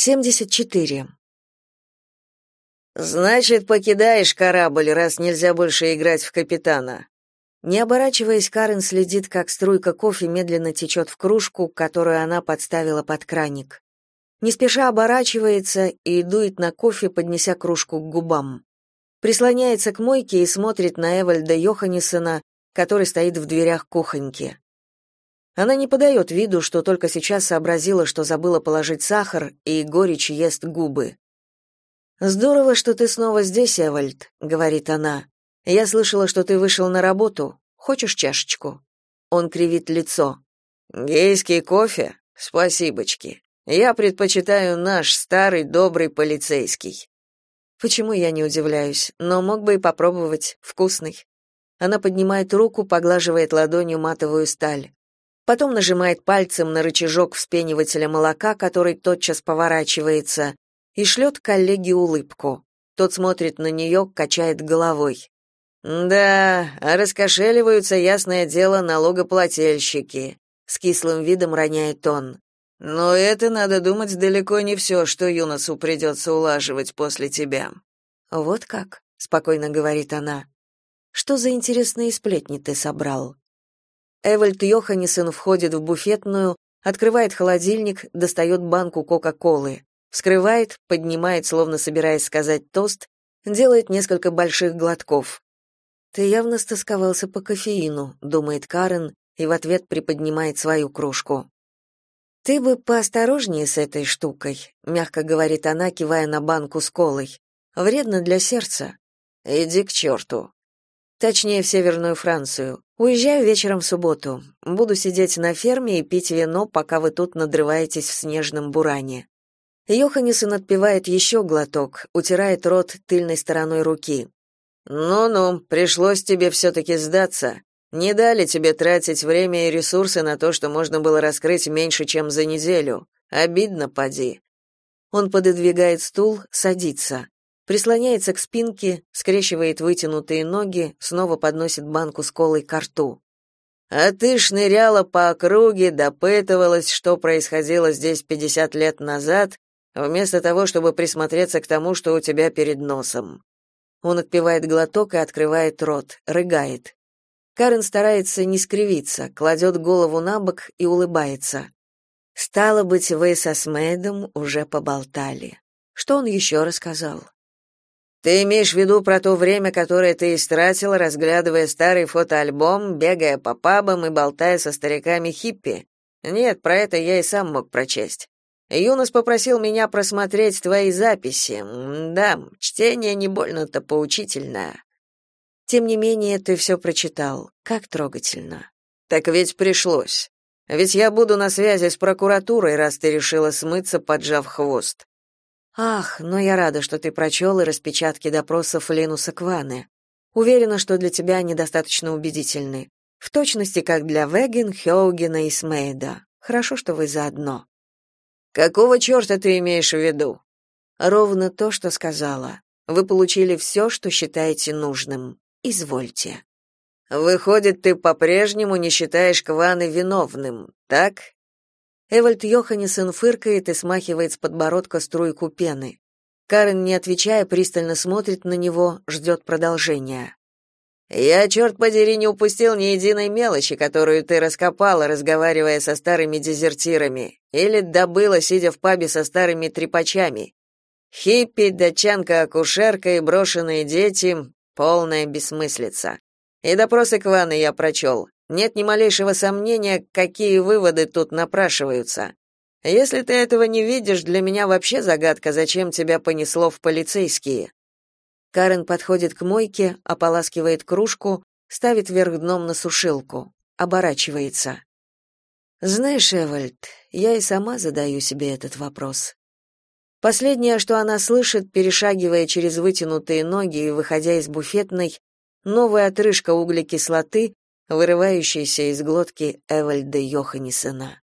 74. Значит, покидаешь корабль, раз нельзя больше играть в капитана. Не оборачиваясь, Карен следит, как струйка кофе медленно течет в кружку, которую она подставила под краник. Не спеша оборачивается и дует на кофе, поднеся кружку к губам. Прислоняется к мойке и смотрит на Эвальда Йоханнесена, который стоит в дверях кухоньки. Она не подает виду, что только сейчас сообразила, что забыла положить сахар, и горечь ест губы. «Здорово, что ты снова здесь, Эвальд», — говорит она. «Я слышала, что ты вышел на работу. Хочешь чашечку?» Он кривит лицо. «Гейский кофе? Спасибочки. Я предпочитаю наш старый добрый полицейский». Почему я не удивляюсь, но мог бы и попробовать. Вкусный. Она поднимает руку, поглаживает ладонью матовую сталь потом нажимает пальцем на рычажок вспенивателя молока, который тотчас поворачивается, и шлет коллеге улыбку. Тот смотрит на нее, качает головой. «Да, раскошеливаются, ясное дело, налогоплательщики», — с кислым видом роняет он. «Но это, надо думать, далеко не все, что Юносу придется улаживать после тебя». «Вот как?» — спокойно говорит она. «Что за интересные сплетни ты собрал?» Эвальд Йоханнесен входит в буфетную, открывает холодильник, достает банку Кока-Колы, вскрывает, поднимает, словно собираясь сказать тост, делает несколько больших глотков. «Ты явно стосковался по кофеину», — думает Карен, и в ответ приподнимает свою кружку. «Ты бы поосторожнее с этой штукой», — мягко говорит она, кивая на банку с колой. «Вредно для сердца». «Иди к черту». Точнее, в Северную Францию. Уезжаю вечером в субботу. Буду сидеть на ферме и пить вино, пока вы тут надрываетесь в снежном буране. Йоханнесен отпивает еще глоток, утирает рот тыльной стороной руки. «Ну-ну, пришлось тебе все-таки сдаться. Не дали тебе тратить время и ресурсы на то, что можно было раскрыть меньше, чем за неделю. Обидно, поди». Он пододвигает стул, садится прислоняется к спинке, скрещивает вытянутые ноги, снова подносит банку с колой к рту. А ты шныряла по округе, допытывалась, что происходило здесь пятьдесят лет назад, вместо того, чтобы присмотреться к тому, что у тебя перед носом. Он отпивает глоток и открывает рот, рыгает. Карен старается не скривиться, кладет голову на бок и улыбается. Стало быть, вы со Смейдом уже поболтали. Что он еще рассказал? Ты имеешь в виду про то время, которое ты истратил, разглядывая старый фотоальбом, бегая по пабам и болтая со стариками хиппи? Нет, про это я и сам мог прочесть. Юнос попросил меня просмотреть твои записи. Да, чтение не больно-то поучительное. Тем не менее, ты все прочитал. Как трогательно. Так ведь пришлось. Ведь я буду на связи с прокуратурой, раз ты решила смыться, поджав хвост. Ах, но я рада, что ты прочел и распечатки допросов Ленуса Кваны. Уверена, что для тебя они достаточно убедительны. В точности, как для Веген, Хеогена и Смейда. Хорошо, что вы заодно. Какого черта ты имеешь в виду? Ровно то, что сказала. Вы получили все, что считаете нужным. Извольте. Выходит, ты по-прежнему не считаешь Кваны виновным, так? Эвальд Йоханнесен фыркает и смахивает с подбородка струйку пены. Карен, не отвечая, пристально смотрит на него, ждет продолжения. «Я, черт подери, не упустил ни единой мелочи, которую ты раскопала, разговаривая со старыми дезертирами, или добыла, сидя в пабе со старыми трепачами. Хиппи, датчанка-акушерка и брошенные дети — полная бессмыслица. И допросы Кваны я прочел. Нет ни малейшего сомнения, какие выводы тут напрашиваются. Если ты этого не видишь, для меня вообще загадка, зачем тебя понесло в полицейские. Карен подходит к мойке, ополаскивает кружку, ставит вверх дном на сушилку, оборачивается. Знаешь, Эвальд, я и сама задаю себе этот вопрос. Последнее, что она слышит, перешагивая через вытянутые ноги и выходя из буфетной, новая отрыжка углекислоты, вырывающийся из глотки Эвальда Йоханнесена.